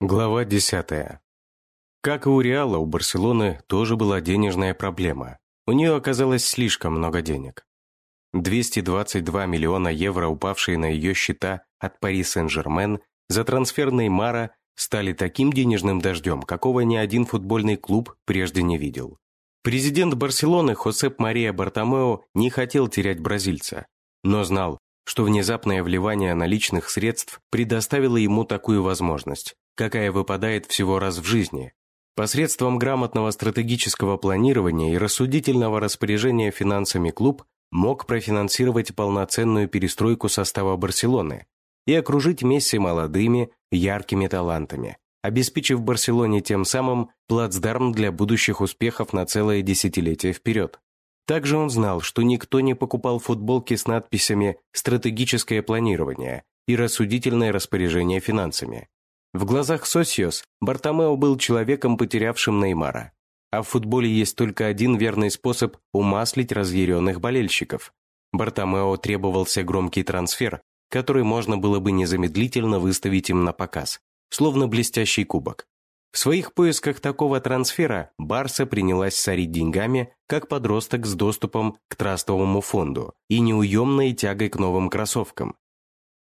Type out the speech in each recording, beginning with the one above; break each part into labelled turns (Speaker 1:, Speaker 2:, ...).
Speaker 1: Глава 10. Как и у Реала, у Барселоны тоже была денежная проблема. У нее оказалось слишком много денег. 222 миллиона евро, упавшие на ее счета от Пари Сен-Жермен за трансфер Неймара, стали таким денежным дождем, какого ни один футбольный клуб прежде не видел. Президент Барселоны Хосеп Мария Бартомео не хотел терять бразильца, но знал, что внезапное вливание наличных средств предоставило ему такую возможность какая выпадает всего раз в жизни. Посредством грамотного стратегического планирования и рассудительного распоряжения финансами клуб мог профинансировать полноценную перестройку состава Барселоны и окружить Месси молодыми, яркими талантами, обеспечив Барселоне тем самым плацдарм для будущих успехов на целое десятилетие вперед. Также он знал, что никто не покупал футболки с надписями «стратегическое планирование» и «рассудительное распоряжение финансами». В глазах Сосиос Бартомео был человеком, потерявшим Неймара. А в футболе есть только один верный способ умаслить разъяренных болельщиков. Бартомео требовался громкий трансфер, который можно было бы незамедлительно выставить им на показ, словно блестящий кубок. В своих поисках такого трансфера Барса принялась сорить деньгами, как подросток с доступом к трастовому фонду и неуемной тягой к новым кроссовкам.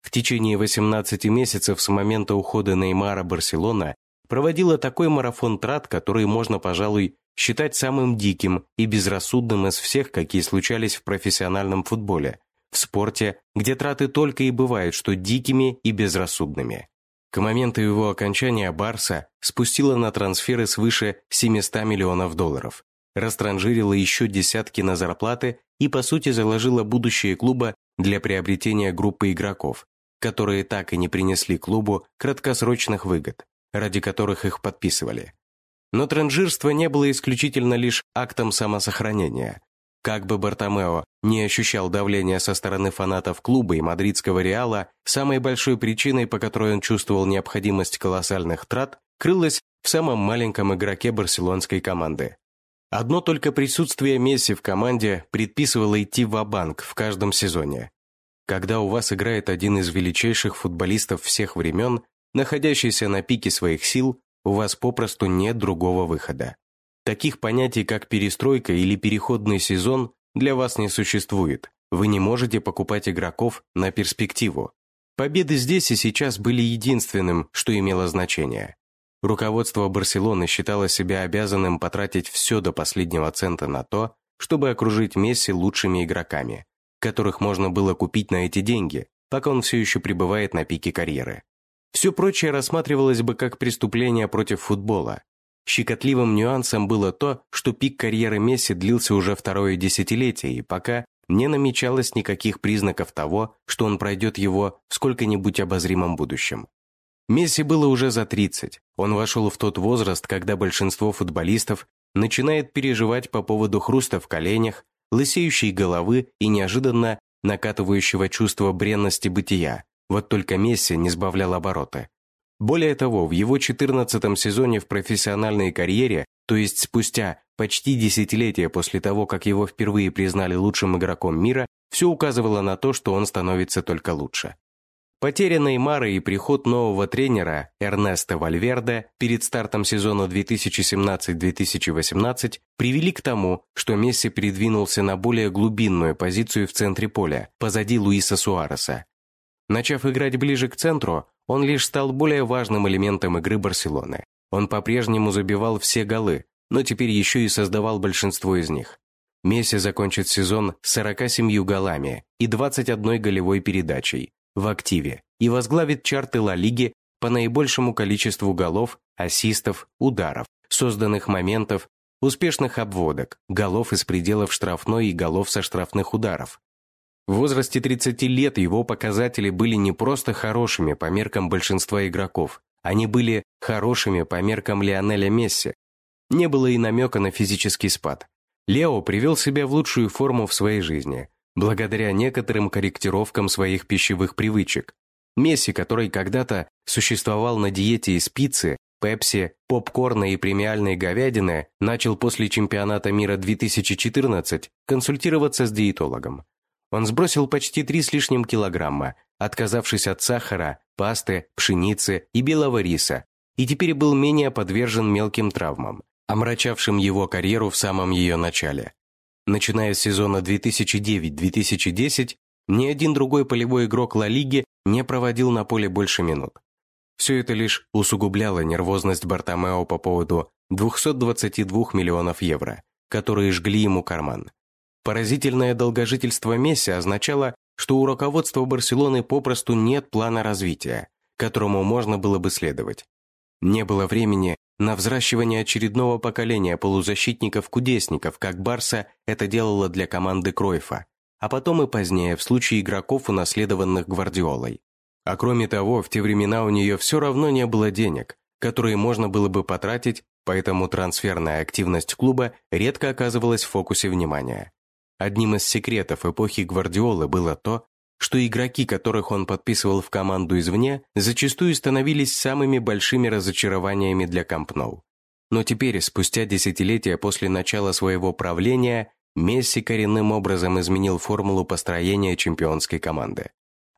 Speaker 1: В течение 18 месяцев с момента ухода Неймара Барселона проводила такой марафон трат, который можно, пожалуй, считать самым диким и безрассудным из всех, какие случались в профессиональном футболе, в спорте, где траты только и бывают, что дикими и безрассудными. К моменту его окончания Барса спустила на трансферы свыше 700 миллионов долларов, растранжирила еще десятки на зарплаты и, по сути, заложила будущее клуба для приобретения группы игроков, которые так и не принесли клубу краткосрочных выгод, ради которых их подписывали. Но транжирство не было исключительно лишь актом самосохранения. Как бы Бартомео не ощущал давления со стороны фанатов клуба и мадридского Реала, самой большой причиной, по которой он чувствовал необходимость колоссальных трат, крылась в самом маленьком игроке барселонской команды. Одно только присутствие Месси в команде предписывало идти в банк в каждом сезоне. Когда у вас играет один из величайших футболистов всех времен, находящийся на пике своих сил, у вас попросту нет другого выхода. Таких понятий, как перестройка или переходный сезон, для вас не существует. Вы не можете покупать игроков на перспективу. Победы здесь и сейчас были единственным, что имело значение. Руководство Барселоны считало себя обязанным потратить все до последнего цента на то, чтобы окружить Месси лучшими игроками, которых можно было купить на эти деньги, пока он все еще пребывает на пике карьеры. Все прочее рассматривалось бы как преступление против футбола. Щекотливым нюансом было то, что пик карьеры Месси длился уже второе десятилетие, и пока не намечалось никаких признаков того, что он пройдет его в сколько-нибудь обозримом будущем. Месси было уже за 30. Он вошел в тот возраст, когда большинство футболистов начинает переживать по поводу хруста в коленях, лысеющей головы и неожиданно накатывающего чувства бренности бытия. Вот только Месси не сбавлял обороты. Более того, в его 14-м сезоне в профессиональной карьере, то есть спустя почти десятилетия после того, как его впервые признали лучшим игроком мира, все указывало на то, что он становится только лучше. Потеря Неймара и приход нового тренера Эрнеста Вальверде перед стартом сезона 2017-2018 привели к тому, что Месси передвинулся на более глубинную позицию в центре поля, позади Луиса Суареса. Начав играть ближе к центру, он лишь стал более важным элементом игры Барселоны. Он по-прежнему забивал все голы, но теперь еще и создавал большинство из них. Месси закончит сезон с 47 голами и 21 голевой передачей, в активе и возглавит чарты Ла Лиги по наибольшему количеству голов, ассистов, ударов, созданных моментов, успешных обводок, голов из пределов штрафной и голов со штрафных ударов. В возрасте 30 лет его показатели были не просто хорошими по меркам большинства игроков, они были хорошими по меркам Лионеля Месси. Не было и намека на физический спад. Лео привел себя в лучшую форму в своей жизни – благодаря некоторым корректировкам своих пищевых привычек. Месси, который когда-то существовал на диете из пиццы, пепси, попкорна и премиальной говядины, начал после чемпионата мира 2014 консультироваться с диетологом. Он сбросил почти три с лишним килограмма, отказавшись от сахара, пасты, пшеницы и белого риса, и теперь был менее подвержен мелким травмам, омрачавшим его карьеру в самом ее начале. Начиная с сезона 2009-2010, ни один другой полевой игрок Ла Лиги не проводил на поле больше минут. Все это лишь усугубляло нервозность Бартомео по поводу 222 миллионов евро, которые жгли ему карман. Поразительное долгожительство Месси означало, что у руководства Барселоны попросту нет плана развития, которому можно было бы следовать. Не было времени на взращивание очередного поколения полузащитников-кудесников, как Барса это делала для команды Кройфа, а потом и позднее в случае игроков, унаследованных Гвардиолой. А кроме того, в те времена у нее все равно не было денег, которые можно было бы потратить, поэтому трансферная активность клуба редко оказывалась в фокусе внимания. Одним из секретов эпохи Гвардиолы было то, что игроки, которых он подписывал в команду извне, зачастую становились самыми большими разочарованиями для Кампноу. Но теперь, спустя десятилетия после начала своего правления, Месси коренным образом изменил формулу построения чемпионской команды.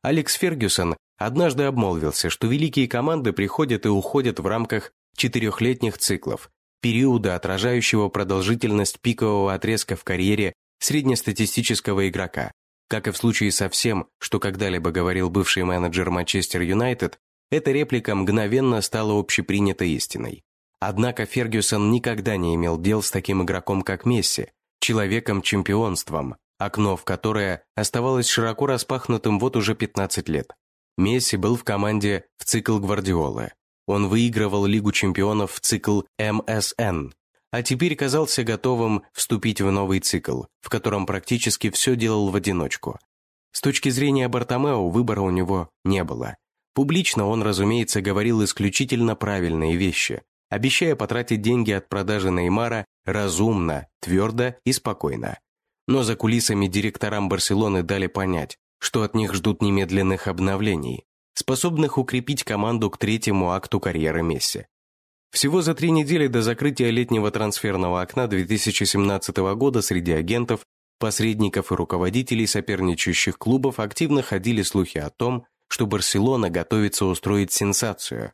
Speaker 1: Алекс Фергюсон однажды обмолвился, что великие команды приходят и уходят в рамках четырехлетних циклов, периода, отражающего продолжительность пикового отрезка в карьере среднестатистического игрока. Как и в случае со всем, что когда-либо говорил бывший менеджер Манчестер Юнайтед, эта реплика мгновенно стала общепринятой истиной. Однако Фергюсон никогда не имел дел с таким игроком, как Месси, человеком-чемпионством, окно в которое оставалось широко распахнутым вот уже 15 лет. Месси был в команде в цикл Гвардиолы. Он выигрывал Лигу чемпионов в цикл МСН, а теперь казался готовым вступить в новый цикл, в котором практически все делал в одиночку. С точки зрения Бартомео выбора у него не было. Публично он, разумеется, говорил исключительно правильные вещи, обещая потратить деньги от продажи Неймара разумно, твердо и спокойно. Но за кулисами директорам Барселоны дали понять, что от них ждут немедленных обновлений, способных укрепить команду к третьему акту карьеры Месси. Всего за три недели до закрытия летнего трансферного окна 2017 года среди агентов, посредников и руководителей соперничающих клубов активно ходили слухи о том, что Барселона готовится устроить сенсацию,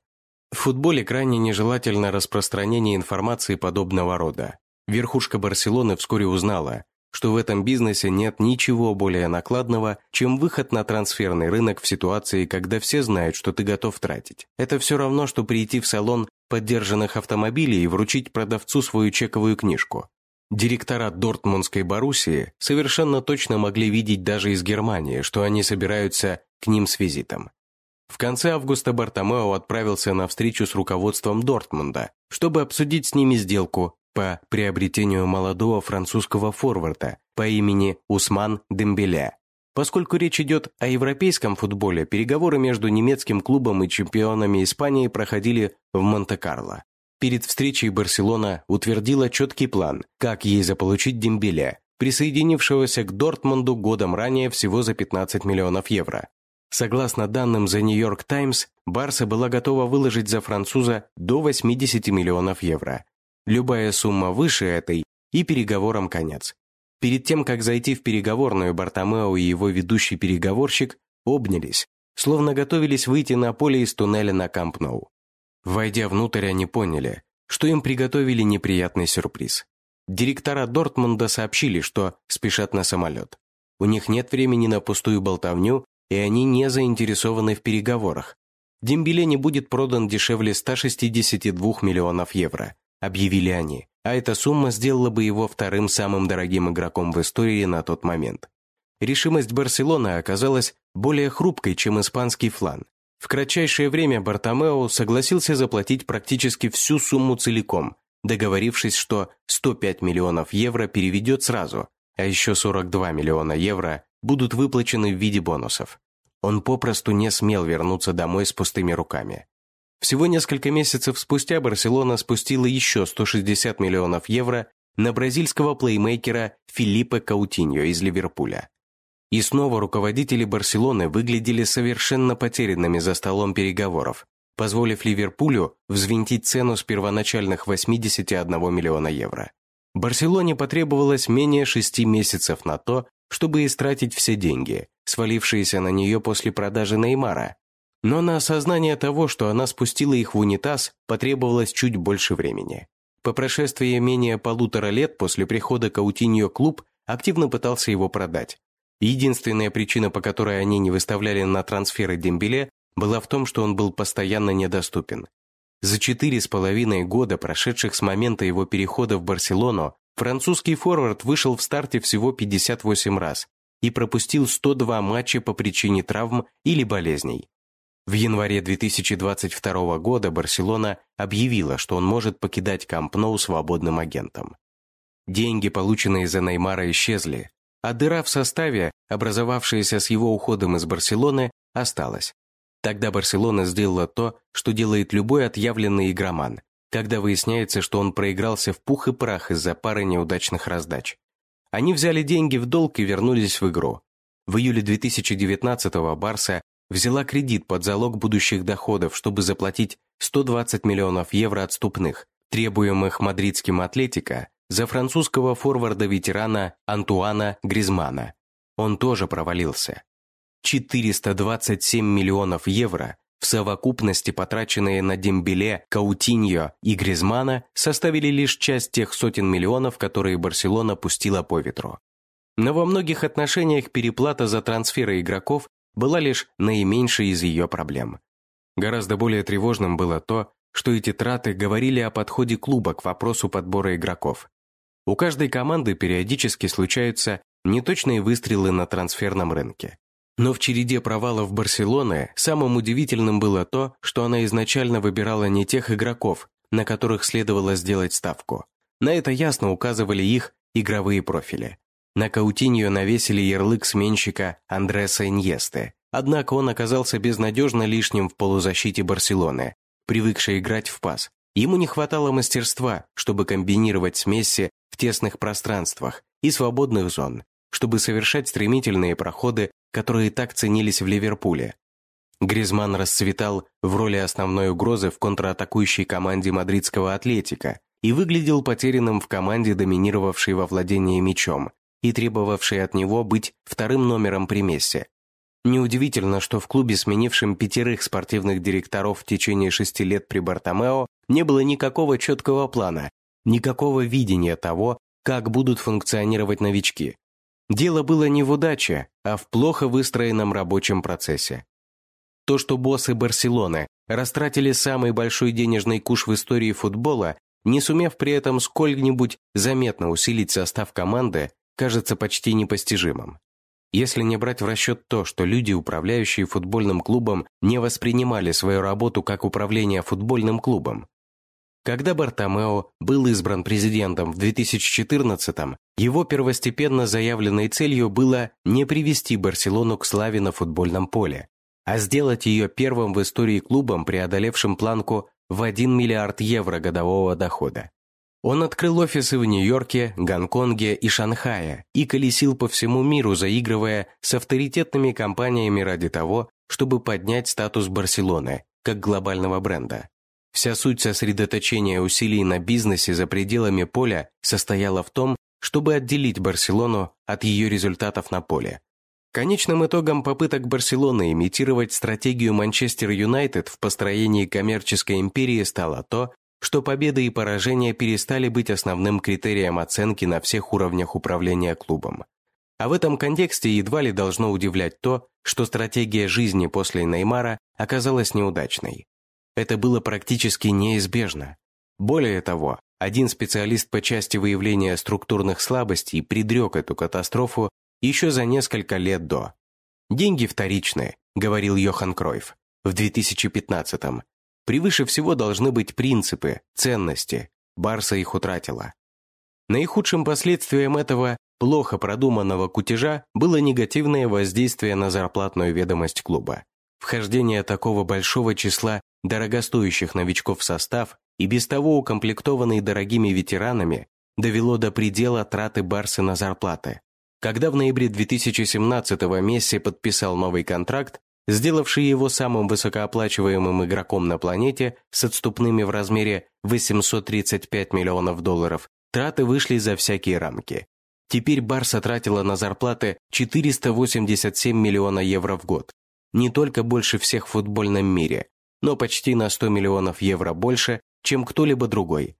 Speaker 1: в футболе крайне нежелательно распространение информации подобного рода. Верхушка Барселоны вскоре узнала, что в этом бизнесе нет ничего более накладного, чем выход на трансферный рынок в ситуации, когда все знают, что ты готов тратить. Это все равно, что прийти в салон поддержанных автомобилей и вручить продавцу свою чековую книжку. Директора Дортмундской Боруссии совершенно точно могли видеть даже из Германии, что они собираются к ним с визитом. В конце августа Бартомео отправился на встречу с руководством Дортмунда, чтобы обсудить с ними сделку по приобретению молодого французского форварда по имени Усман Дембеля. Поскольку речь идет о европейском футболе, переговоры между немецким клубом и чемпионами Испании проходили в Монте-Карло. Перед встречей Барселона утвердила четкий план, как ей заполучить Дембеля, присоединившегося к Дортмунду годом ранее всего за 15 миллионов евро. Согласно данным The New York Times, Барса была готова выложить за француза до 80 миллионов евро. Любая сумма выше этой, и переговорам конец. Перед тем, как зайти в переговорную, Бартомео и его ведущий переговорщик обнялись, словно готовились выйти на поле из туннеля на Камп-Ноу. Войдя внутрь, они поняли, что им приготовили неприятный сюрприз. Директора Дортмунда сообщили, что спешат на самолет. У них нет времени на пустую болтовню и они не заинтересованы в переговорах. Дембеле не будет продан дешевле 162 миллионов евро, объявили они, а эта сумма сделала бы его вторым самым дорогим игроком в истории на тот момент. Решимость Барселоны оказалась более хрупкой, чем испанский флан. В кратчайшее время Бартомео согласился заплатить практически всю сумму целиком, договорившись, что 105 миллионов евро переведет сразу, а еще 42 миллиона евро будут выплачены в виде бонусов. Он попросту не смел вернуться домой с пустыми руками. Всего несколько месяцев спустя Барселона спустила еще 160 миллионов евро на бразильского плеймейкера Филиппе Каутиньо из Ливерпуля. И снова руководители Барселоны выглядели совершенно потерянными за столом переговоров, позволив Ливерпулю взвинтить цену с первоначальных 81 миллиона евро. Барселоне потребовалось менее шести месяцев на то, чтобы истратить все деньги, свалившиеся на нее после продажи Неймара. Но на осознание того, что она спустила их в унитаз, потребовалось чуть больше времени. По прошествии менее полутора лет после прихода Каутиньо клуб активно пытался его продать. Единственная причина, по которой они не выставляли на трансферы Дембеле, была в том, что он был постоянно недоступен. За четыре с половиной года, прошедших с момента его перехода в Барселону, французский форвард вышел в старте всего 58 раз и пропустил 102 матча по причине травм или болезней. В январе 2022 года Барселона объявила, что он может покидать Камп Ноу свободным агентом. Деньги, полученные за Неймара, исчезли, а дыра в составе, образовавшаяся с его уходом из Барселоны, осталась. Тогда Барселона сделала то, что делает любой отъявленный игроман, когда выясняется, что он проигрался в пух и прах из-за пары неудачных раздач. Они взяли деньги в долг и вернулись в игру. В июле 2019-го Барса взяла кредит под залог будущих доходов, чтобы заплатить 120 миллионов евро отступных, требуемых мадридским Атлетико за французского форварда-ветерана Антуана Гризмана. Он тоже провалился. 427 миллионов евро в совокупности потраченные на Дембеле, Каутиньо и Гризмана составили лишь часть тех сотен миллионов, которые Барселона пустила по ветру. Но во многих отношениях переплата за трансферы игроков была лишь наименьшей из ее проблем. Гораздо более тревожным было то, что эти траты говорили о подходе клуба к вопросу подбора игроков. У каждой команды периодически случаются неточные выстрелы на трансферном рынке. Но в череде провалов Барселоны самым удивительным было то, что она изначально выбирала не тех игроков, на которых следовало сделать ставку. На это ясно указывали их игровые профили. На Каутиньо навесили ярлык сменщика Андреса Иньесты, однако он оказался безнадежно лишним в полузащите Барселоны, привыкший играть в пас. Ему не хватало мастерства, чтобы комбинировать смеси в тесных пространствах и свободных зон, чтобы совершать стремительные проходы, которые так ценились в Ливерпуле. Гризман расцветал в роли основной угрозы в контратакующей команде мадридского «Атлетика» и выглядел потерянным в команде, доминировавшей во владении мячом, и требовавшей от него быть вторым номером при Мессе. Неудивительно, что в клубе, сменившем пятерых спортивных директоров в течение шести лет при Бартомео, не было никакого четкого плана, никакого видения того, как будут функционировать новички. Дело было не в удаче, а в плохо выстроенном рабочем процессе. То, что боссы Барселоны растратили самый большой денежный куш в истории футбола, не сумев при этом сколь-нибудь заметно усилить состав команды, кажется почти непостижимым. Если не брать в расчет то, что люди, управляющие футбольным клубом, не воспринимали свою работу как управление футбольным клубом. Когда Бартомео был избран президентом в 2014-м, его первостепенно заявленной целью было не привести Барселону к славе на футбольном поле, а сделать ее первым в истории клубом, преодолевшим планку в 1 миллиард евро годового дохода. Он открыл офисы в Нью-Йорке, Гонконге и Шанхае и колесил по всему миру, заигрывая с авторитетными компаниями ради того, чтобы поднять статус Барселоны как глобального бренда. Вся суть сосредоточения усилий на бизнесе за пределами поля состояла в том, чтобы отделить Барселону от ее результатов на поле. Конечным итогом попыток Барселоны имитировать стратегию Манчестер Юнайтед в построении коммерческой империи стало то, что победы и поражения перестали быть основным критерием оценки на всех уровнях управления клубом. А в этом контексте едва ли должно удивлять то, что стратегия жизни после Неймара оказалась неудачной. Это было практически неизбежно. Более того, один специалист по части выявления структурных слабостей предрек эту катастрофу еще за несколько лет до. «Деньги вторичны», — говорил Йохан Кройф в 2015-м, Превыше всего должны быть принципы, ценности. Барса их утратила. Наихудшим последствием этого плохо продуманного кутежа было негативное воздействие на зарплатную ведомость клуба. Вхождение такого большого числа дорогостоящих новичков в состав и без того укомплектованный дорогими ветеранами довело до предела траты Барсы на зарплаты. Когда в ноябре 2017-го Месси подписал новый контракт, сделавший его самым высокооплачиваемым игроком на планете с отступными в размере 835 миллионов долларов, траты вышли за всякие рамки. Теперь Барса тратила на зарплаты 487 миллиона евро в год. не только больше всех в футбольном мире, но почти на 100 миллионов евро больше, чем кто-либо другой.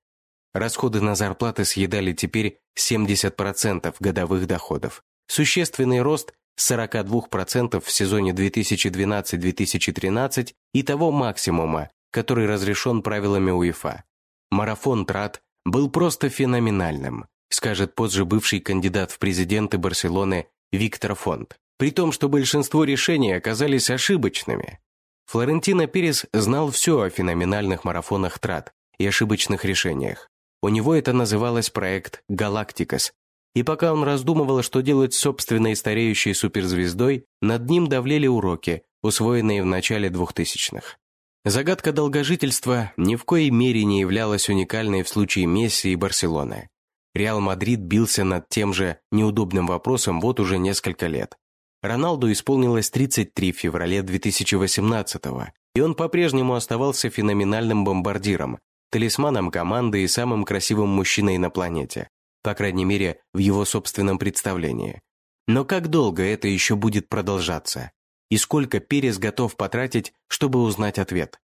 Speaker 1: Расходы на зарплаты съедали теперь 70% годовых доходов. Существенный рост с 42% в сезоне 2012-2013 и того максимума, который разрешен правилами УЕФА. Марафон трат был просто феноменальным, скажет позже бывший кандидат в президенты Барселоны Виктор Фонт, при том, что большинство решений оказались ошибочными. Флорентино Перес знал все о феноменальных марафонах трат и ошибочных решениях. У него это называлось проект «Галактикас», и пока он раздумывал, что делать с собственной стареющей суперзвездой, над ним давлели уроки, усвоенные в начале двухтысячных. Загадка долгожительства ни в коей мере не являлась уникальной в случае Месси и Барселоны. Реал Мадрид бился над тем же неудобным вопросом вот уже несколько лет. Роналду исполнилось 33 в феврале 2018-го, и он по-прежнему оставался феноменальным бомбардиром, талисманом команды и самым красивым мужчиной на планете, по крайней мере, в его собственном представлении. Но как долго это еще будет продолжаться? И сколько Перес готов потратить, чтобы узнать ответ?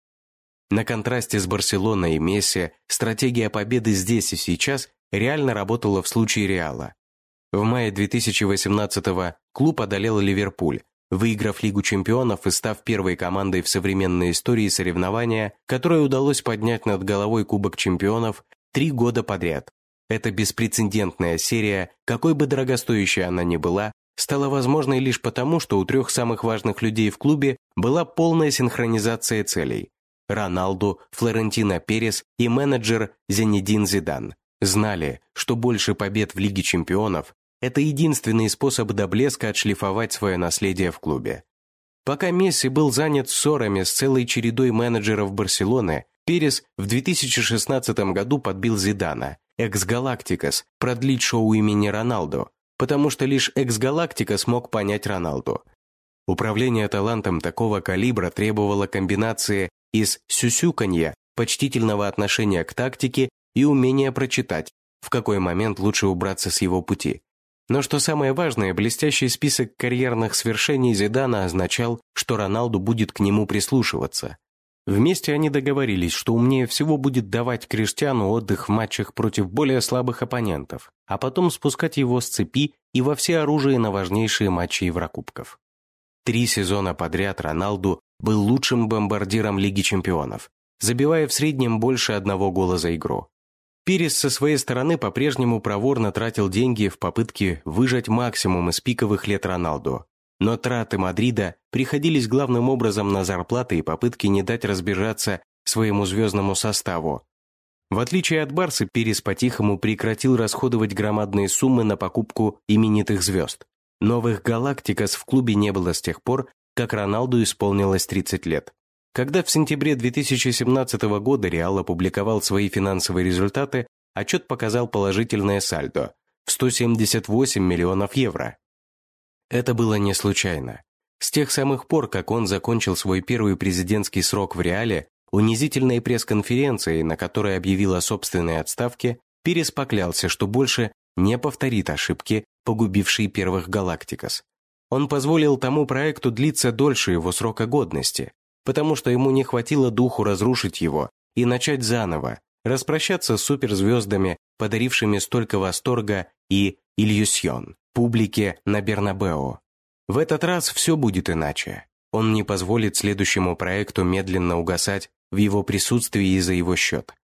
Speaker 1: На контрасте с Барселоной и Месси стратегия победы здесь и сейчас реально работала в случае Реала. В мае 2018-го клуб одолел Ливерпуль, выиграв Лигу чемпионов и став первой командой в современной истории соревнования, которой удалось поднять над головой Кубок чемпионов три года подряд. Эта беспрецедентная серия, какой бы дорогостоящей она ни была, стала возможной лишь потому, что у трех самых важных людей в клубе была полная синхронизация целей. Роналду, Флорентино Перес и менеджер Зенедин Зидан знали, что больше побед в Лиге чемпионов – это единственный способ до блеска отшлифовать свое наследие в клубе. Пока Месси был занят ссорами с целой чередой менеджеров Барселоны, Перес в 2016 году подбил Зидана, экс-галактикас, продлить шоу имени Роналду, потому что лишь экс-галактика смог понять Роналду. Управление талантом такого калибра требовало комбинации из сюсюканья, почтительного отношения к тактике и умения прочитать, в какой момент лучше убраться с его пути. Но что самое важное, блестящий список карьерных свершений Зидана означал, что Роналду будет к нему прислушиваться. Вместе они договорились, что умнее всего будет давать Криштиану отдых в матчах против более слабых оппонентов, а потом спускать его с цепи и во все оружие на важнейшие матчи Еврокубков. Три сезона подряд Роналду был лучшим бомбардиром Лиги чемпионов, забивая в среднем больше одного гола за игру. Пирис со своей стороны по-прежнему проворно тратил деньги в попытке выжать максимум из пиковых лет Роналду, но траты Мадрида приходились главным образом на зарплаты и попытки не дать разбежаться своему звездному составу. В отличие от Барса, Перес по-тихому прекратил расходовать громадные суммы на покупку именитых звезд. Новых галактикас в клубе не было с тех пор, как Роналду исполнилось 30 лет. Когда в сентябре 2017 года Реал опубликовал свои финансовые результаты, отчет показал положительное сальдо в 178 миллионов евро. Это было не случайно. С тех самых пор, как он закончил свой первый президентский срок в Реале, унизительной пресс-конференцией, на которой объявил о собственной отставке, Перес поклялся, что больше не повторит ошибки, погубившие первых Галактикас. Он позволил тому проекту длиться дольше его срока годности, потому что ему не хватило духу разрушить его и начать заново, распрощаться с суперзвездами, подарившими столько восторга и иллюсьон публике на Бернабео. В этот раз все будет иначе. Он не позволит следующему проекту медленно угасать в его присутствии и за его счет.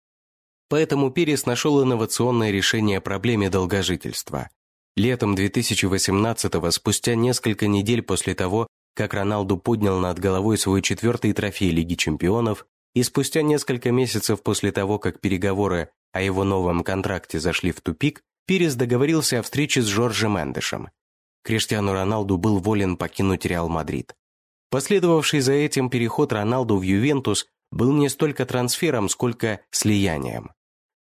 Speaker 1: Поэтому Перес нашел инновационное решение проблеме долгожительства. Летом 2018-го, спустя несколько недель после того, как Роналду поднял над головой свой четвертый трофей Лиги чемпионов, и спустя несколько месяцев после того, как переговоры о его новом контракте зашли в тупик, Пирес договорился о встрече с Жоржем Мендешем. Криштиану Роналду был волен покинуть Реал Мадрид. Последовавший за этим переход Роналду в Ювентус был не столько трансфером, сколько слиянием.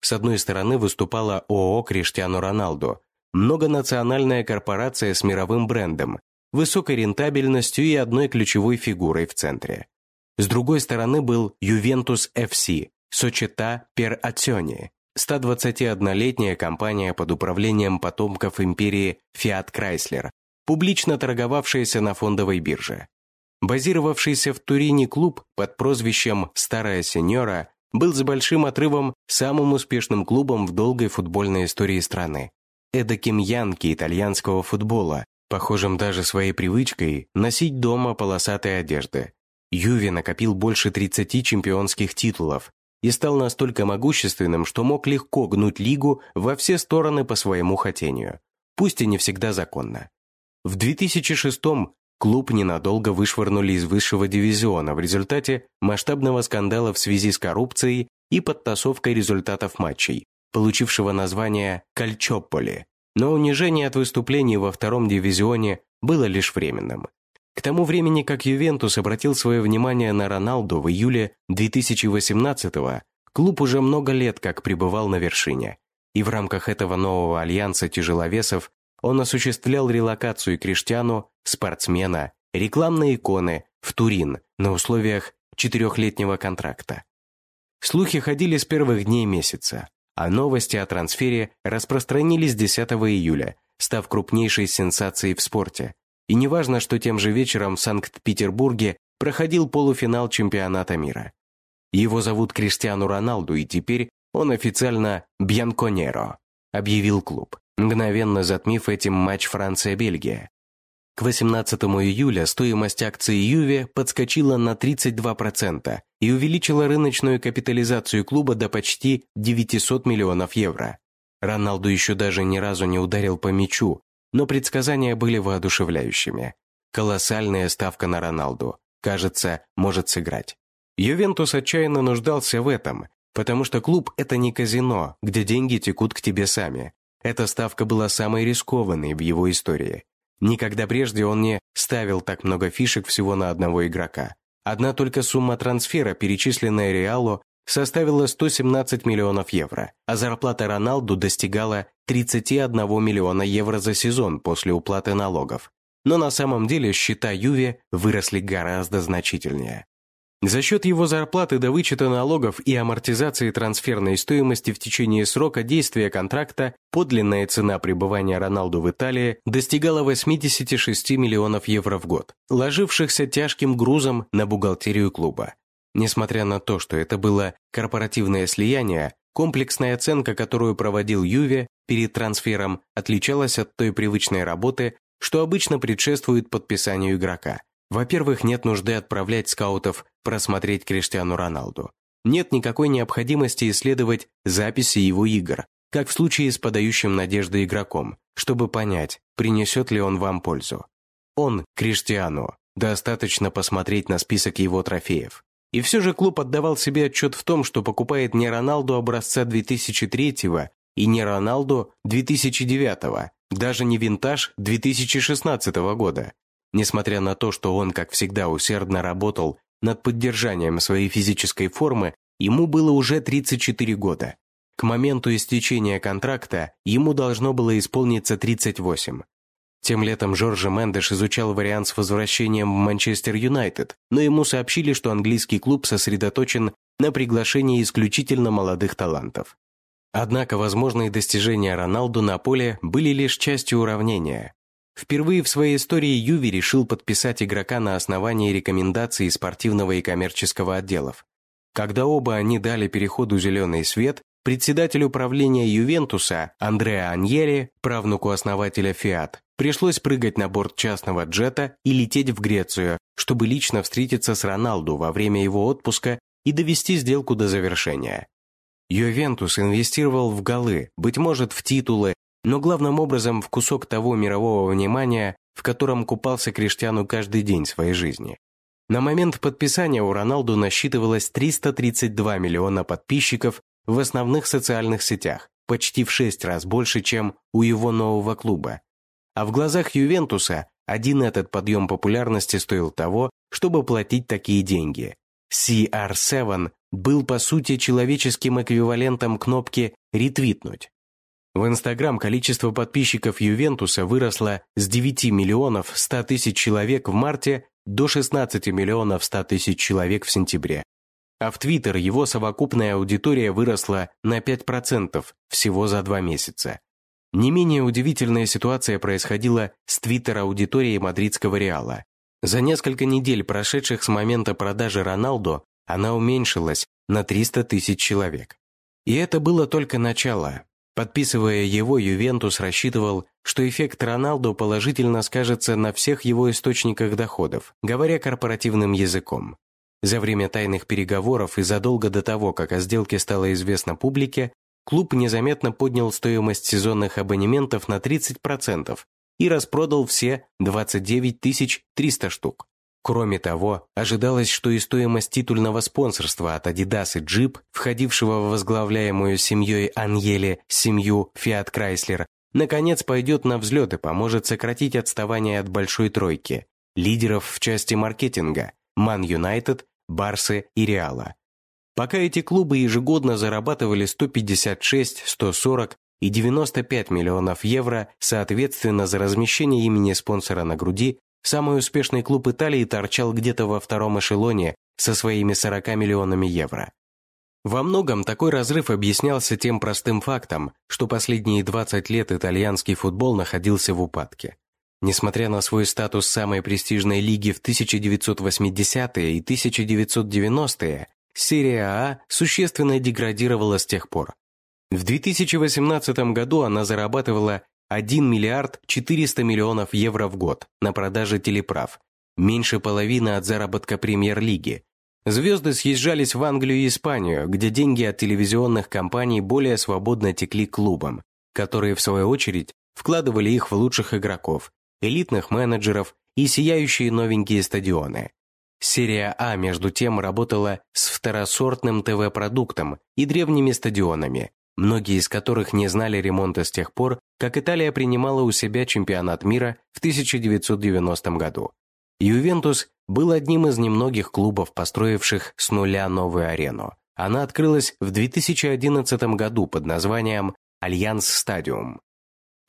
Speaker 1: С одной стороны выступала ООО «Криштиану Роналду», многонациональная корпорация с мировым брендом, высокой рентабельностью и одной ключевой фигурой в центре. С другой стороны был Ювентус FC, Сочета Пер Ацьони, 121-летняя компания под управлением потомков империи Fiat Chrysler, публично торговавшаяся на фондовой бирже. Базировавшийся в Турине клуб под прозвищем «Старая сеньора» был с большим отрывом самым успешным клубом в долгой футбольной истории страны. Эдаким янки итальянского футбола, похожим даже своей привычкой носить дома полосатые одежды. Юви накопил больше 30 чемпионских титулов и стал настолько могущественным, что мог легко гнуть лигу во все стороны по своему хотению, пусть и не всегда законно. В 2006-м клуб ненадолго вышвырнули из высшего дивизиона в результате масштабного скандала в связи с коррупцией и подтасовкой результатов матчей, получившего название «Кальчополи». Но унижение от выступлений во втором дивизионе было лишь временным. К тому времени, как Ювентус обратил свое внимание на Роналду в июле 2018-го, клуб уже много лет как пребывал на вершине. И в рамках этого нового альянса тяжеловесов он осуществлял релокацию Криштиану, спортсмена, рекламной иконы в Турин на условиях четырехлетнего контракта. Слухи ходили с первых дней месяца, а новости о трансфере распространились 10 июля, став крупнейшей сенсацией в спорте. И неважно, что тем же вечером в Санкт-Петербурге проходил полуфинал чемпионата мира. Его зовут Криштиану Роналду, и теперь он официально «Бьянконеро», объявил клуб мгновенно затмив этим матч Франция-Бельгия. К 18 июля стоимость акций Юве подскочила на 32% и увеличила рыночную капитализацию клуба до почти 900 миллионов евро. Роналду еще даже ни разу не ударил по мячу, но предсказания были воодушевляющими. Колоссальная ставка на Роналду, кажется, может сыграть. Ювентус отчаянно нуждался в этом, потому что клуб – это не казино, где деньги текут к тебе сами. Эта ставка была самой рискованной в его истории. Никогда прежде он не ставил так много фишек всего на одного игрока. Одна только сумма трансфера, перечисленная Реалу, составила 117 миллионов евро, а зарплата Роналду достигала 31 миллиона евро за сезон после уплаты налогов. Но на самом деле счета Юве выросли гораздо значительнее. За счет его зарплаты до вычета налогов и амортизации трансферной стоимости в течение срока действия контракта подлинная цена пребывания Роналду в Италии достигала 86 миллионов евро в год, ложившихся тяжким грузом на бухгалтерию клуба. Несмотря на то, что это было корпоративное слияние, комплексная оценка, которую проводил Юве перед трансфером, отличалась от той привычной работы, что обычно предшествует подписанию игрока – во-первых, нет нужды отправлять скаутов просмотреть Криштиану Роналду. Нет никакой необходимости исследовать записи его игр, как в случае с подающим надежды игроком, чтобы понять, принесет ли он вам пользу. Он, Криштиану, достаточно посмотреть на список его трофеев. И все же клуб отдавал себе отчет в том, что покупает не Роналду образца 2003 и не Роналду 2009, даже не винтаж 2016 года, Несмотря на то, что он, как всегда, усердно работал над поддержанием своей физической формы, ему было уже 34 года. К моменту истечения контракта ему должно было исполниться 38. Тем летом Жоржа Мендеш изучал вариант с возвращением в Манчестер Юнайтед, но ему сообщили, что английский клуб сосредоточен на приглашении исключительно молодых талантов. Однако возможные достижения Роналду на поле были лишь частью уравнения. Впервые в своей истории Юви решил подписать игрока на основании рекомендаций спортивного и коммерческого отделов. Когда оба они дали переходу зеленый свет, председатель управления Ювентуса Андреа Аньери, правнуку основателя Фиат, пришлось прыгать на борт частного джета и лететь в Грецию, чтобы лично встретиться с Роналду во время его отпуска и довести сделку до завершения. Ювентус инвестировал в голы, быть может, в титулы, но главным образом в кусок того мирового внимания, в котором купался Криштиану каждый день своей жизни. На момент подписания у Роналду насчитывалось 332 миллиона подписчиков в основных социальных сетях, почти в шесть раз больше, чем у его нового клуба. А в глазах Ювентуса один этот подъем популярности стоил того, чтобы платить такие деньги. CR7 был по сути человеческим эквивалентом кнопки «ретвитнуть». В Инстаграм количество подписчиков Ювентуса выросло с 9 миллионов 100 тысяч человек в марте до 16 миллионов 100 тысяч человек в сентябре. А в Твиттер его совокупная аудитория выросла на 5% всего за два месяца. Не менее удивительная ситуация происходила с Твиттер-аудиторией мадридского Реала. За несколько недель, прошедших с момента продажи Роналду, она уменьшилась на 300 тысяч человек. И это было только начало. Подписывая его, Ювентус рассчитывал, что эффект Роналду положительно скажется на всех его источниках доходов, говоря корпоративным языком. За время тайных переговоров и задолго до того, как о сделке стало известно публике, клуб незаметно поднял стоимость сезонных абонементов на 30% и распродал все 29 300 штук. Кроме того, ожидалось, что и стоимость титульного спонсорства от Adidas и Jeep, входившего в возглавляемую семьей Аньеле семью Fiat Chrysler, наконец пойдет на взлет и поможет сократить отставание от большой тройки, лидеров в части маркетинга – Ман Юнайтед, Барсы и Реала. Пока эти клубы ежегодно зарабатывали 156, 140 и 95 миллионов евро, соответственно, за размещение имени спонсора на груди, самый успешный клуб Италии торчал где-то во втором эшелоне со своими 40 миллионами евро. Во многом такой разрыв объяснялся тем простым фактом, что последние 20 лет итальянский футбол находился в упадке. Несмотря на свой статус самой престижной лиги в 1980-е и 1990-е, серия А существенно деградировала с тех пор. В 2018 году она зарабатывала 1 миллиард 400 миллионов евро в год на продаже телеправ, меньше половины от заработка премьер-лиги, Звезды съезжались в Англию и Испанию, где деньги от телевизионных компаний более свободно текли клубам, которые, в свою очередь, вкладывали их в лучших игроков, элитных менеджеров и сияющие новенькие стадионы. Серия А, между тем, работала с второсортным ТВ-продуктом и древними стадионами, многие из которых не знали ремонта с тех пор, как Италия принимала у себя чемпионат мира в 1990 году. Ювентус был одним из немногих клубов, построивших с нуля новую арену. Она открылась в 2011 году под названием «Альянц Стадиум».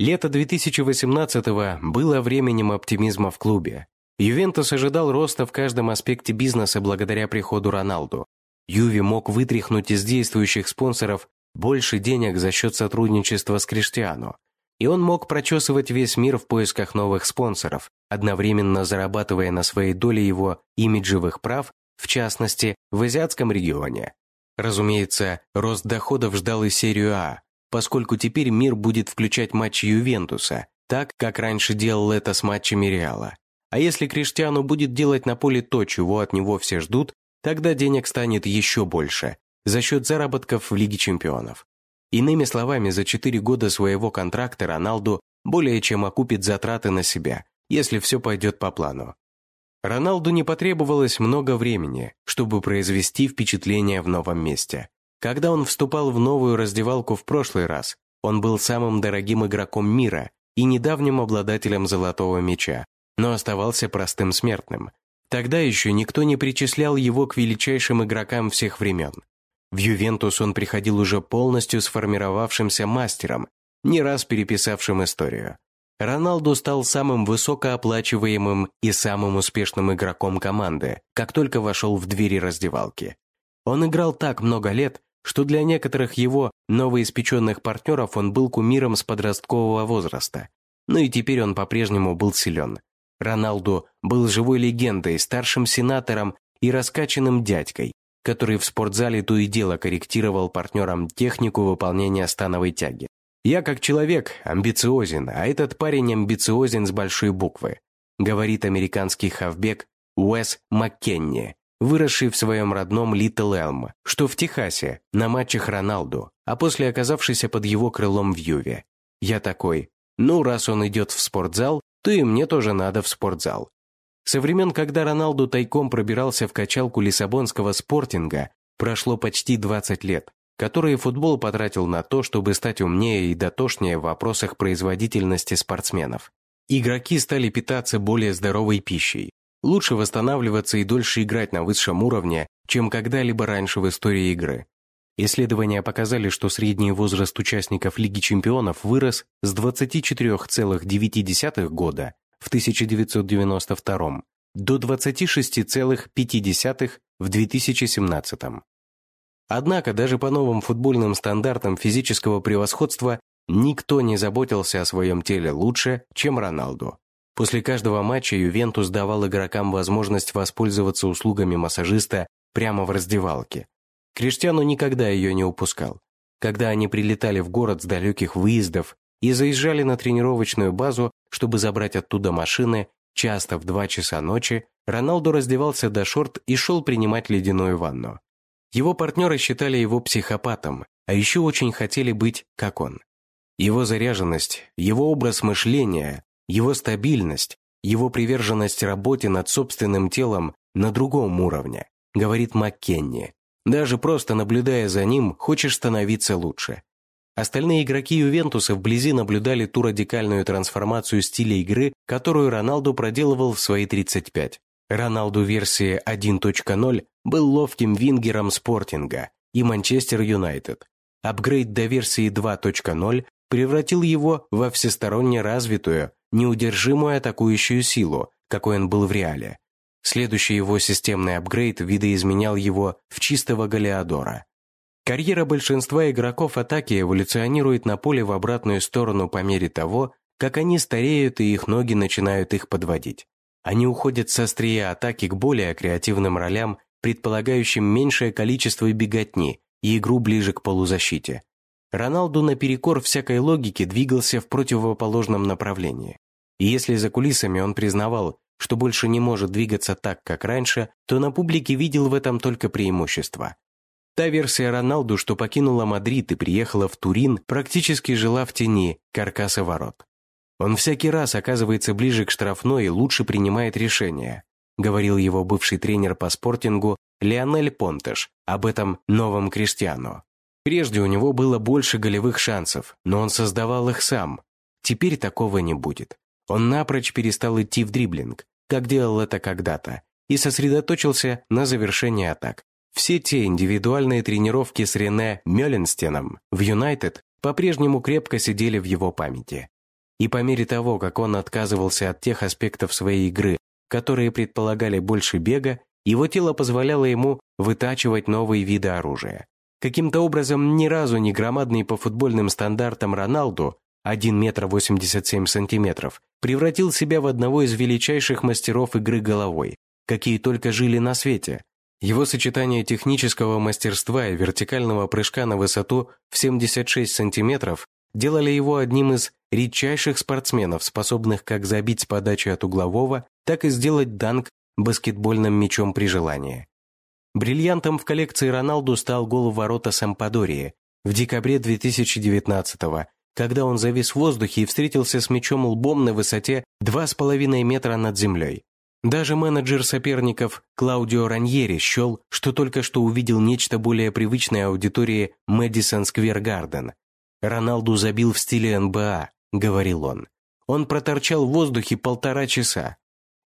Speaker 1: Лето 2018 было временем оптимизма в клубе. Ювентус ожидал роста в каждом аспекте бизнеса благодаря приходу Роналду. Юви мог вытряхнуть из действующих спонсоров больше денег за счет сотрудничества с Криштиану, и он мог прочесывать весь мир в поисках новых спонсоров, одновременно зарабатывая на своей доле его имиджевых прав, в частности, в азиатском регионе. Разумеется, рост доходов ждал и серию А, поскольку теперь мир будет включать матчи Ювентуса, так, как раньше делал это с матчами Реала. А если Криштиану будет делать на поле то, чего от него все ждут, тогда денег станет еще больше, за счет заработков в Лиге чемпионов. Иными словами, за 4 года своего контракта Роналду более чем окупит затраты на себя, если все пойдет по плану. Роналду не потребовалось много времени, чтобы произвести впечатление в новом месте. Когда он вступал в новую раздевалку в прошлый раз, он был самым дорогим игроком мира и недавним обладателем золотого мяча, но оставался простым смертным. Тогда еще никто не причислял его к величайшим игрокам всех времен. В Ювентус он приходил уже полностью сформировавшимся мастером, не раз переписавшим историю. Роналду стал самым высокооплачиваемым и самым успешным игроком команды, как только вошел в двери раздевалки. Он играл так много лет, что для некоторых его новоиспеченных партнеров он был кумиром с подросткового возраста. Но и теперь он по-прежнему был силен. Роналду был живой легендой, старшим сенатором и раскачанным дядькой, который в спортзале то и дело корректировал партнерам технику выполнения становой тяги. «Я как человек амбициозен, а этот парень амбициозен с большой буквы», говорит американский хавбек Уэс Маккенни, выросший в своем родном Литл Элм, что в Техасе, на матчах Роналду, а после оказавшийся под его крылом в Юве. Я такой, ну, раз он идет в спортзал, то и мне тоже надо в спортзал. Со времен, когда Роналду тайком пробирался в качалку лиссабонского спортинга, прошло почти 20 лет, которые футбол потратил на то, чтобы стать умнее и дотошнее в вопросах производительности спортсменов. Игроки стали питаться более здоровой пищей, лучше восстанавливаться и дольше играть на высшем уровне, чем когда-либо раньше в истории игры. Исследования показали, что средний возраст участников Лиги чемпионов вырос с 24,9 года в 1992 до 26,5 в 2017. Однако даже по новым футбольным стандартам физического превосходства никто не заботился о своем теле лучше, чем Роналду. После каждого матча Ювентус давал игрокам возможность воспользоваться услугами массажиста прямо в раздевалке. Криштиану никогда ее не упускал. Когда они прилетали в город с далеких выездов и заезжали на тренировочную базу, чтобы забрать оттуда машины, часто в 2 часа ночи, Роналду раздевался до шорт и шел принимать ледяную ванну. Его партнеры считали его психопатом, а еще очень хотели быть как он. Его заряженность, его образ мышления, его стабильность, его приверженность работе над собственным телом на другом уровне, говорит Маккенни. Даже просто наблюдая за ним, хочешь становиться лучше. Остальные игроки Ювентуса вблизи наблюдали ту радикальную трансформацию стиля игры, которую Роналду проделывал в свои 35. Роналду версии 1.0 был ловким вингером спортинга и Манчестер Юнайтед. Апгрейд до версии 2.0 превратил его во всесторонне развитую, неудержимую атакующую силу, какой он был в реале. Следующий его системный апгрейд видоизменял его в чистого Галиадора. Карьера большинства игроков атаки эволюционирует на поле в обратную сторону по мере того, как они стареют и их ноги начинают их подводить. Они уходят со острия атаки к более креативным ролям, предполагающим меньшее количество беготни и игру ближе к полузащите. Роналду наперекор всякой логике двигался в противоположном направлении. И если за кулисами он признавал, что больше не может двигаться так, как раньше, то на публике видел в этом только преимущество. Та версия Роналду, что покинула Мадрид и приехала в Турин, практически жила в тени каркаса ворот. Он всякий раз оказывается ближе к штрафной и лучше принимает решения, говорил его бывший тренер по спортингу Леонель Понтеш об этом новом Криштиану. Прежде у него было больше голевых шансов, но он создавал их сам. Теперь такого не будет. Он напрочь перестал идти в дриблинг, как делал это когда-то, и сосредоточился на завершении атак. Все те индивидуальные тренировки с Рене Мёленстеном в Юнайтед по-прежнему крепко сидели в его памяти. И по мере того, как он отказывался от тех аспектов своей игры, которые предполагали больше бега, его тело позволяло ему вытачивать новые виды оружия. Каким-то образом ни разу не громадный по футбольным стандартам Роналду 1 метр 87 сантиметров превратил себя в одного из величайших мастеров игры головой, какие только жили на свете, его сочетание технического мастерства и вертикального прыжка на высоту в 76 сантиметров делали его одним из редчайших спортсменов, способных как забить с подачи от углового, так и сделать данк баскетбольным мячом при желании. Бриллиантом в коллекции Роналду стал гол в ворота Сампадории в декабре 2019 года, когда он завис в воздухе и встретился с мячом лбом на высоте 2,5 метра над землей. Даже менеджер соперников Клаудио Раньери счел, что только что увидел нечто более привычной аудитории Мэдисон Сквер Гарден. «Роналду забил в стиле НБА», — говорил он. Он проторчал в воздухе полтора часа.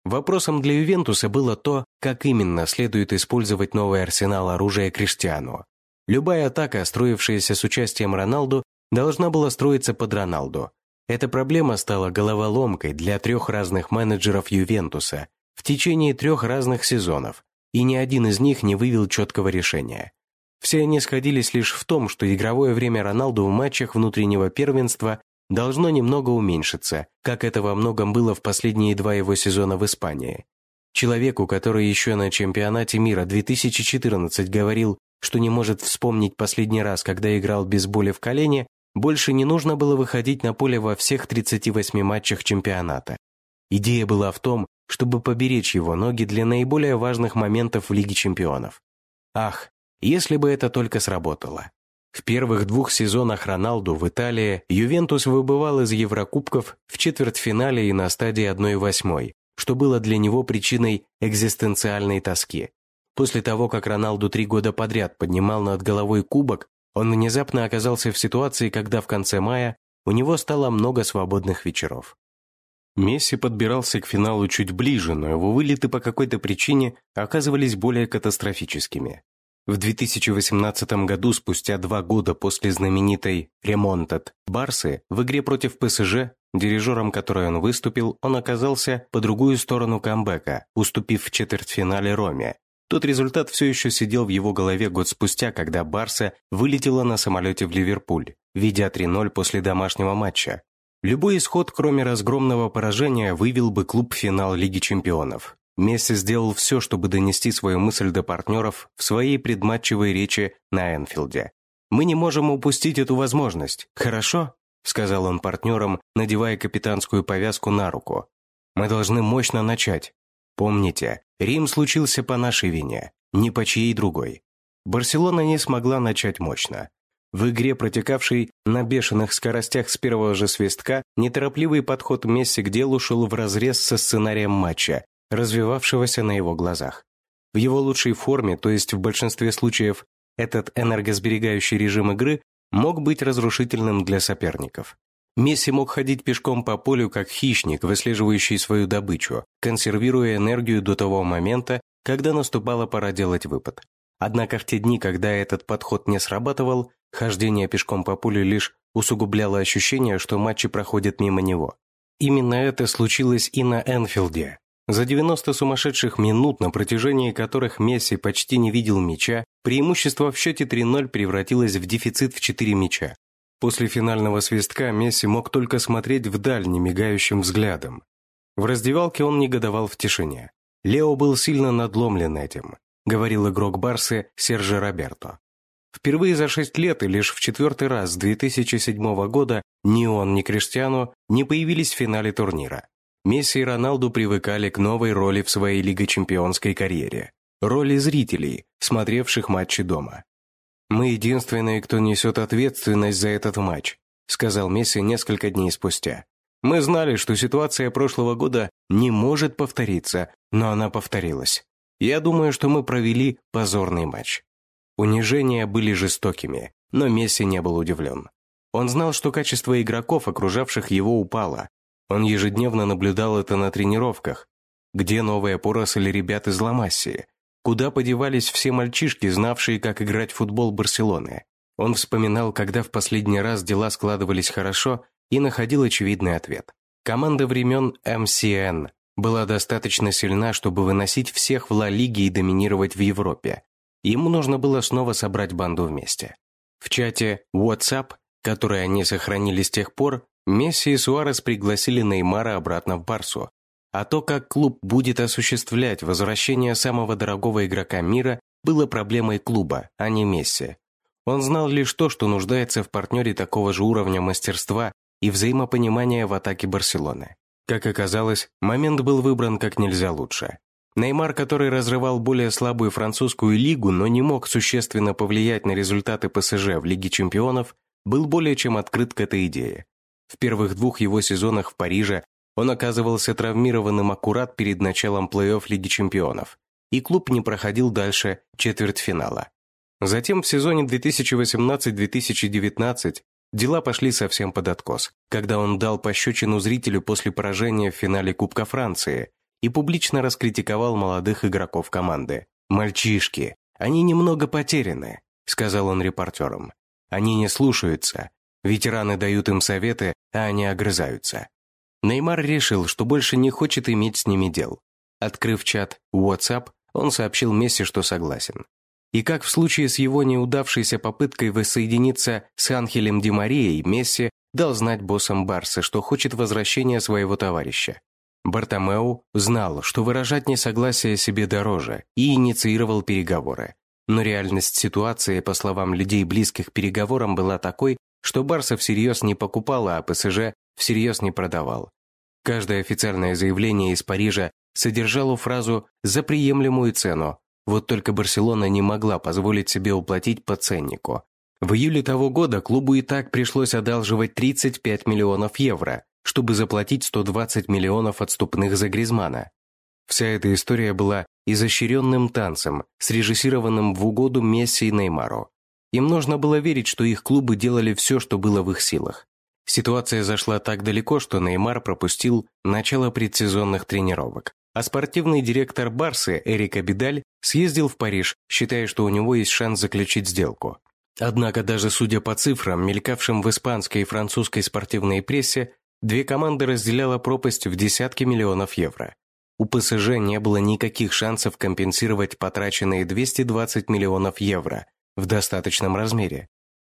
Speaker 1: Вопросом для Ювентуса было то, как именно следует использовать новый арсенал оружия Криштиану. Любая атака, строившаяся с участием Роналду, должна была строиться под Роналду. Эта проблема стала головоломкой для трех разных менеджеров Ювентуса, в течение трех разных сезонов, и ни один из них не вывел четкого решения. Все они сходились лишь в том, что игровое время Роналду в матчах внутреннего первенства должно немного уменьшиться, как это во многом было в последние два его сезона в Испании. Человеку, который еще на чемпионате мира 2014 говорил, что не может вспомнить последний раз, когда играл без боли в колене, больше не нужно было выходить на поле во всех 38 матчах чемпионата. Идея была в том, чтобы поберечь его ноги для наиболее важных моментов в Лиге чемпионов. Ах, если бы это только сработало. В первых двух сезонах Роналду в Италии Ювентус выбывал из Еврокубков в четвертьфинале и на стадии 1-8, что было для него причиной экзистенциальной тоски. После того, как Роналду три года подряд поднимал над головой кубок, он внезапно оказался в ситуации, когда в конце мая у него стало много свободных вечеров. Месси подбирался к финалу чуть ближе, но его вылеты по какой-то причине оказывались более катастрофическими. В 2018 году, спустя два года после знаменитой «Ремонтат» Барсы, в игре против ПСЖ, дирижером которой он выступил, он оказался по другую сторону камбэка, уступив в четвертьфинале Роме. Тот результат все еще сидел в его голове год спустя, когда Барса вылетела на самолете в Ливерпуль, ведя 3-0 после домашнего матча. Любой исход, кроме разгромного поражения, вывел бы клуб в финал Лиги чемпионов. Месси сделал все, чтобы донести свою мысль до партнеров в своей предматчевой речи на Энфилде. «Мы не можем упустить эту возможность, хорошо?» – сказал он партнерам, надевая капитанскую повязку на руку. «Мы должны мощно начать. Помните, Рим случился по нашей вине, не по чьей другой. Барселона не смогла начать мощно. В игре, протекавшей на бешеных скоростях с первого же свистка, неторопливый подход Месси к делу шел вразрез со сценарием матча, развивавшегося на его глазах. В его лучшей форме, то есть в большинстве случаев, этот энергосберегающий режим игры мог быть разрушительным для соперников. Месси мог ходить пешком по полю как хищник, выслеживающий свою добычу, консервируя энергию до того момента, когда наступала пора делать выпад. Однако в те дни, когда этот подход не срабатывал, хождение пешком по полю лишь усугубляло ощущение, что матчи проходят мимо него. Именно это случилось и на Энфилде. За 90 сумасшедших минут, на протяжении которых Месси почти не видел мяча, преимущество в счете 3-0 превратилось в дефицит в 4 мяча. После финального свистка Месси мог только смотреть вдаль немигающим взглядом. В раздевалке он негодовал в тишине. Лео был сильно надломлен этим говорил игрок Барсы Сержи Роберто. Впервые за шесть лет и лишь в четвертый раз с 2007 года ни он, ни Криштиану не появились в финале турнира. Месси и Роналду привыкали к новой роли в своей Лиге чемпионской карьере. Роли зрителей, смотревших матчи дома. «Мы единственные, кто несет ответственность за этот матч», сказал Месси несколько дней спустя. «Мы знали, что ситуация прошлого года не может повториться, но она повторилась. Я думаю, что мы провели позорный матч. Унижения были жестокими, но Месси не был удивлен. Он знал, что качество игроков, окружавших его, упало. Он ежедневно наблюдал это на тренировках. Где новая поросль ребят из Ламассии? Куда подевались все мальчишки, знавшие, как играть в футбол Барселоны? Он вспоминал, когда в последний раз дела складывались хорошо, и находил очевидный ответ. Команда времен МСН, была достаточно сильна, чтобы выносить всех в Ла-Лиге и доминировать в Европе. Ему нужно было снова собрать банду вместе. В чате WhatsApp, который они сохранили с тех пор, Месси и Суарес пригласили Неймара обратно в Барсу. А то, как клуб будет осуществлять возвращение самого дорогого игрока мира, было проблемой клуба, а не Месси. Он знал лишь то, что нуждается в партнере такого же уровня мастерства и взаимопонимания в атаке Барселоны. Как оказалось, момент был выбран как нельзя лучше. Неймар, который разрывал более слабую французскую лигу, но не мог существенно повлиять на результаты ПСЖ в Лиге чемпионов, был более чем открыт к этой идее. В первых двух его сезонах в Париже он оказывался травмированным аккурат перед началом плей-офф Лиги чемпионов, и клуб не проходил дальше четвертьфинала. Затем в сезоне 2018-2019 Дела пошли совсем под откос, когда он дал пощечину зрителю после поражения в финале Кубка Франции и публично раскритиковал молодых игроков команды. «Мальчишки, они немного потеряны», — сказал он репортерам. «Они не слушаются. Ветераны дают им советы, а они огрызаются». Неймар решил, что больше не хочет иметь с ними дел. Открыв чат WhatsApp, он сообщил Месси, что согласен. И как в случае с его неудавшейся попыткой воссоединиться с Анхелем Ди Марией, Месси дал знать боссам Барса, что хочет возвращения своего товарища. Бартомеу знал, что выражать несогласие себе дороже, и инициировал переговоры. Но реальность ситуации, по словам людей, близких к переговорам, была такой, что Барса всерьез не покупала, а ПСЖ всерьез не продавал. Каждое официальное заявление из Парижа содержало фразу «за приемлемую цену», вот только Барселона не могла позволить себе уплатить по ценнику. В июле того года клубу и так пришлось одалживать 35 миллионов евро, чтобы заплатить 120 миллионов отступных за Гризмана. Вся эта история была изощренным танцем, срежиссированным в угоду Месси и Неймару. Им нужно было верить, что их клубы делали все, что было в их силах. Ситуация зашла так далеко, что Неймар пропустил начало предсезонных тренировок. А спортивный директор Барсы Эрик Абидаль съездил в Париж, считая, что у него есть шанс заключить сделку. Однако даже судя по цифрам, мелькавшим в испанской и французской спортивной прессе, две команды разделяла пропасть в десятки миллионов евро. У ПСЖ не было никаких шансов компенсировать потраченные 220 миллионов евро в достаточном размере.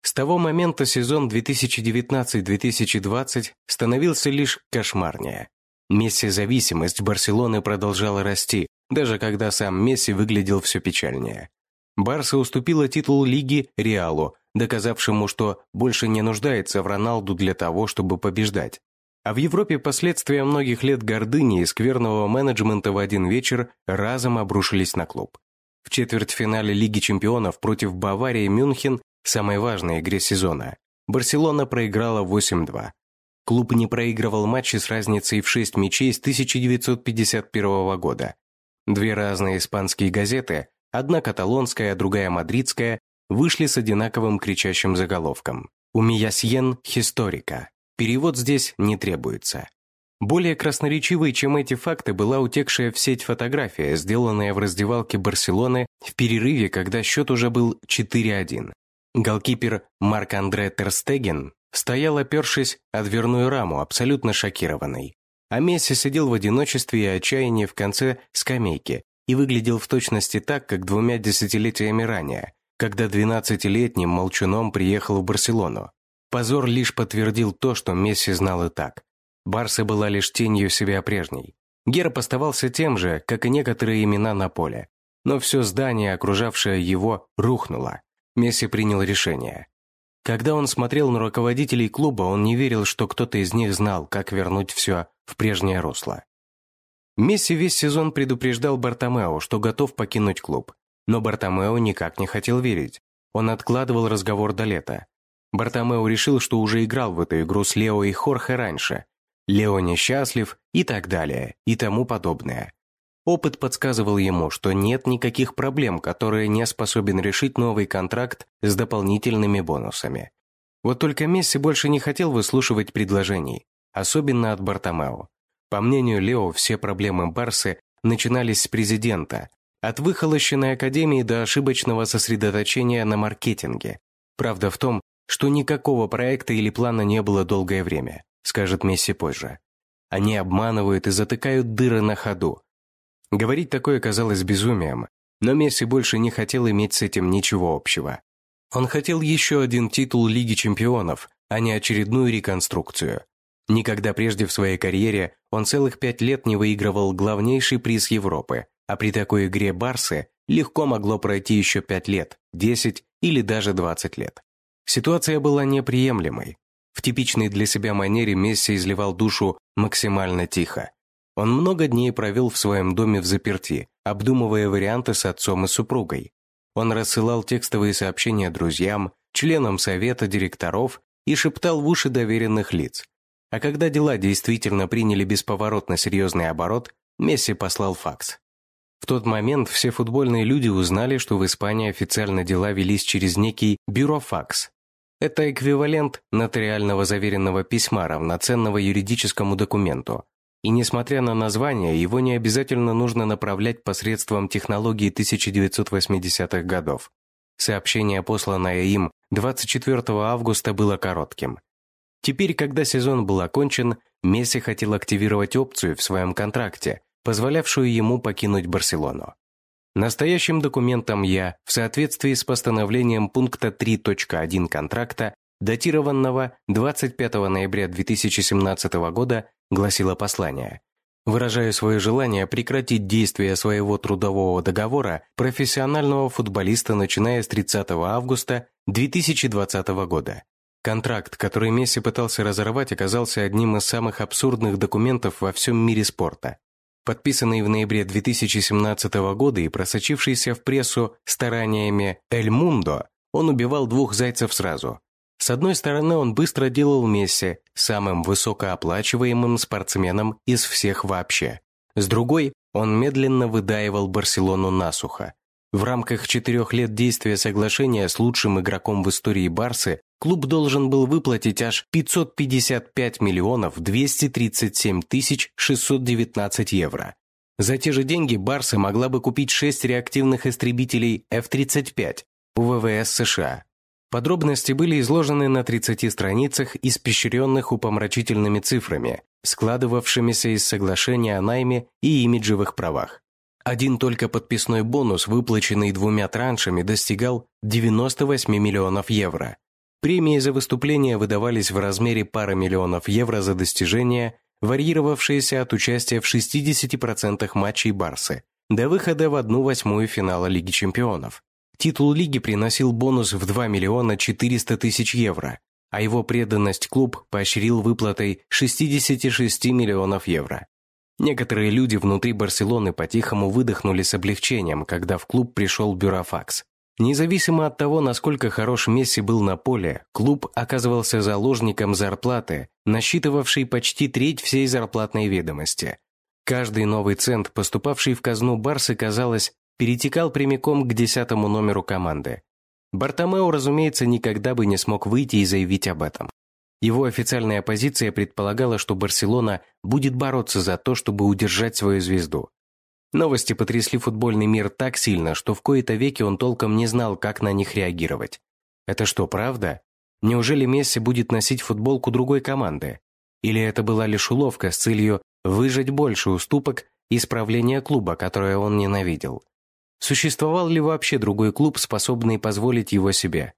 Speaker 1: С того момента сезон 2019-2020 становился лишь кошмарнее. Месси-зависимость Барселоны продолжала расти, даже когда сам Месси выглядел все печальнее. Барса уступила титул Лиги Реалу, доказавшему, что больше не нуждается в Роналду для того, чтобы побеждать. А в Европе последствия многих лет гордыни и скверного менеджмента в один вечер разом обрушились на клуб. В четвертьфинале Лиги чемпионов против Баварии Мюнхен, самой важной игре сезона, Барселона проиграла 8-2. Клуб не проигрывал матчи с разницей в 6 мячей с 1951 года. Две разные испанские газеты, одна каталонская, а другая мадридская, вышли с одинаковым кричащим заголовком «Умиясьен хисторика». Перевод здесь не требуется. Более красноречивой, чем эти факты, была утекшая в сеть фотография, сделанная в раздевалке Барселоны в перерыве, когда счет уже был 4-1. Голкипер Марк-Андре Терстеген стоял, опершись о дверную раму, абсолютно шокированный. А Месси сидел в одиночестве и отчаянии в конце скамейки и выглядел в точности так, как двумя десятилетиями ранее, когда 12-летним молчуном приехал в Барселону. Позор лишь подтвердил то, что Месси знал и так. Барса была лишь тенью себя прежней. Герб оставался тем же, как и некоторые имена на поле. Но все здание, окружавшее его, рухнуло. Месси принял решение. Когда он смотрел на руководителей клуба, он не верил, что кто-то из них знал, как вернуть все в прежнее русло. Месси весь сезон предупреждал Бартомео, что готов покинуть клуб. Но Бартомео никак не хотел верить. Он откладывал разговор до лета. Бартомео решил, что уже играл в эту игру с Лео и Хорхе раньше. Лео несчастлив и так далее, и тому подобное. Опыт подсказывал ему, что нет никаких проблем, которые не способен решить новый контракт с дополнительными бонусами. Вот только Месси больше не хотел выслушивать предложений, особенно от Бартомео. По мнению Лео, все проблемы Барсы начинались с президента, от выхолощенной академии до ошибочного сосредоточения на маркетинге. Правда в том, что никакого проекта или плана не было долгое время, скажет Месси позже. Они обманывают и затыкают дыры на ходу. Говорить такое казалось безумием, но Месси больше не хотел иметь с этим ничего общего. Он хотел еще один титул Лиги чемпионов, а не очередную реконструкцию. Никогда прежде в своей карьере он целых пять лет не выигрывал главнейший приз Европы, а при такой игре Барсы легко могло пройти еще пять лет, десять или даже двадцать лет. Ситуация была неприемлемой. В типичной для себя манере Месси изливал душу максимально тихо. Он много дней провел в своем доме в заперти, обдумывая варианты с отцом и супругой. Он рассылал текстовые сообщения друзьям, членам совета директоров и шептал в уши доверенных лиц. А когда дела действительно приняли бесповоротно серьезный оборот, Месси послал факс. В тот момент все футбольные люди узнали, что в Испании официально дела велись через некий бюрофакс. Это эквивалент нотариального заверенного письма, равноценного юридическому документу. И несмотря на название, его не обязательно нужно направлять посредством технологии 1980-х годов. Сообщение, посланное им 24 августа, было коротким. Теперь, когда сезон был окончен, Месси хотел активировать опцию в своем контракте, позволявшую ему покинуть Барселону. Настоящим документом я, в соответствии с постановлением пункта 3.1 контракта, датированного 25 ноября 2017 года, гласило послание. Выражаю свое желание прекратить действие своего трудового договора профессионального футболиста, начиная с 30 августа 2020 года. Контракт, который Месси пытался разорвать, оказался одним из самых абсурдных документов во всем мире спорта подписанный в ноябре 2017 года и просочившийся в прессу стараниями «Эль Мундо», он убивал двух зайцев сразу. С одной стороны, он быстро делал Месси самым высокооплачиваемым спортсменом из всех вообще. С другой, он медленно выдаивал Барселону насухо. В рамках четырех лет действия соглашения с лучшим игроком в истории Барсы клуб должен был выплатить аж 555 миллионов 237 тысяч 619 евро. За те же деньги Барса могла бы купить шесть реактивных истребителей F-35 у ВВС США. Подробности были изложены на 30 страницах, испещренных упомрачительными цифрами, складывавшимися из соглашения о найме и имиджевых правах. Один только подписной бонус, выплаченный двумя траншами, достигал 98 миллионов евро. Премии за выступления выдавались в размере пары миллионов евро за достижения, варьировавшиеся от участия в 60% матчей Барсы до выхода в одну восьмую финала Лиги чемпионов. Титул лиги приносил бонус в 2 миллиона 400 тысяч евро, а его преданность клуб поощрил выплатой 66 миллионов евро. Некоторые люди внутри Барселоны по-тихому выдохнули с облегчением, когда в клуб пришел Бюрофакс. Независимо от того, насколько хорош Месси был на поле, клуб оказывался заложником зарплаты, насчитывавшей почти треть всей зарплатной ведомости. Каждый новый цент, поступавший в казну Барсы, казалось, перетекал прямиком к десятому номеру команды. Бартомео, разумеется, никогда бы не смог выйти и заявить об этом. Его официальная позиция предполагала, что Барселона будет бороться за то, чтобы удержать свою звезду. Новости потрясли футбольный мир так сильно, что в кои-то веки он толком не знал, как на них реагировать. Это что, правда? Неужели Месси будет носить футболку другой команды? Или это была лишь уловка с целью выжать больше уступок и исправления клуба, которое он ненавидел? Существовал ли вообще другой клуб, способный позволить его себе?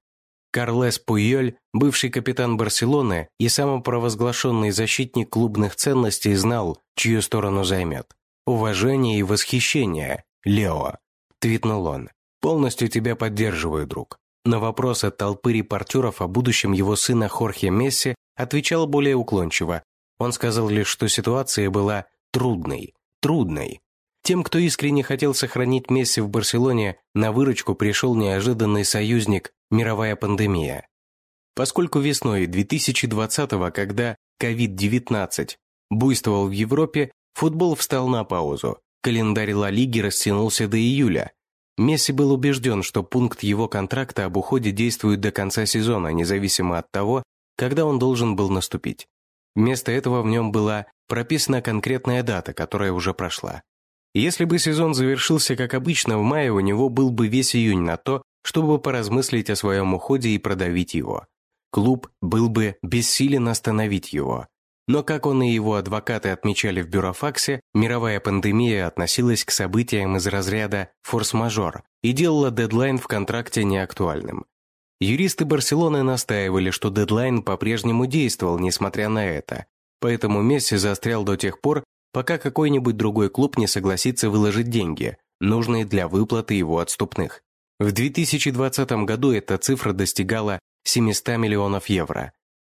Speaker 1: Карлес Пуйоль, бывший капитан Барселоны и самопровозглашенный защитник клубных ценностей, знал, чью сторону займет. «Уважение и восхищение, Лео», – твитнул он. «Полностью тебя поддерживаю, друг». На вопрос от толпы репортеров о будущем его сына Хорхе Месси отвечал более уклончиво. Он сказал лишь, что ситуация была трудной, трудной. Тем, кто искренне хотел сохранить Месси в Барселоне, на выручку пришел неожиданный союзник – мировая пандемия. Поскольку весной 2020-го, когда COVID-19 буйствовал в Европе, Футбол встал на паузу. Календарь Ла Лиги растянулся до июля. Месси был убежден, что пункт его контракта об уходе действует до конца сезона, независимо от того, когда он должен был наступить. Вместо этого в нем была прописана конкретная дата, которая уже прошла. Если бы сезон завершился как обычно в мае, у него был бы весь июнь на то, чтобы поразмыслить о своем уходе и продавить его. Клуб был бы бессилен остановить его. Но, как он и его адвокаты отмечали в бюрофаксе, мировая пандемия относилась к событиям из разряда «форс-мажор» и делала дедлайн в контракте неактуальным. Юристы Барселоны настаивали, что дедлайн по-прежнему действовал, несмотря на это, поэтому Месси застрял до тех пор, пока какой-нибудь другой клуб не согласится выложить деньги, нужные для выплаты его отступных. В 2020 году эта цифра достигала 700 миллионов евро,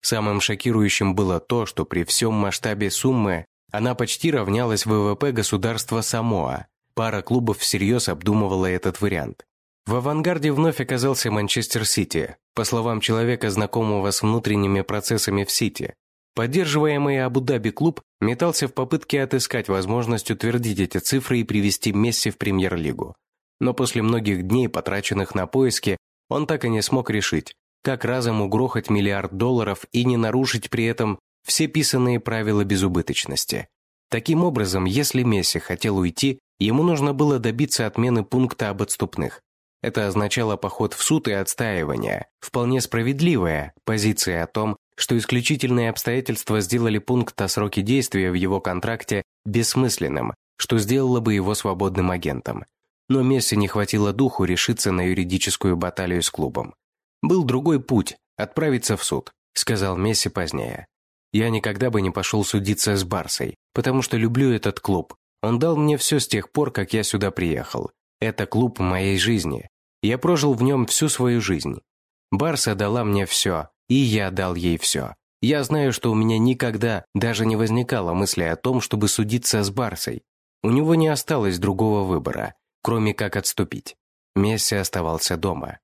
Speaker 1: Самым шокирующим было то, что при всем масштабе суммы она почти равнялась ВВП государства Самоа. Пара клубов всерьез обдумывала этот вариант. В авангарде вновь оказался Манчестер Сити, по словам человека, знакомого с внутренними процессами в Сити. Поддерживаемый Абу-Даби клуб метался в попытке отыскать возможность утвердить эти цифры и привести Месси в премьер-лигу. Но после многих дней, потраченных на поиски, он так и не смог решить, как разом угрохать миллиард долларов и не нарушить при этом все писанные правила безубыточности. Таким образом, если Месси хотел уйти, ему нужно было добиться отмены пункта об отступных. Это означало поход в суд и отстаивание. Вполне справедливая позиция о том, что исключительные обстоятельства сделали пункт о сроке действия в его контракте бессмысленным, что сделало бы его свободным агентом. Но Месси не хватило духу решиться на юридическую баталию с клубом. «Был другой путь – отправиться в суд», – сказал Месси позднее. «Я никогда бы не пошел судиться с Барсой, потому что люблю этот клуб. Он дал мне все с тех пор, как я сюда приехал. Это клуб моей жизни. Я прожил в нем всю свою жизнь. Барса дала мне все, и я дал ей все. Я знаю, что у меня никогда даже не возникало мысли о том, чтобы судиться с Барсой. У него не осталось другого выбора, кроме как отступить. Месси оставался дома.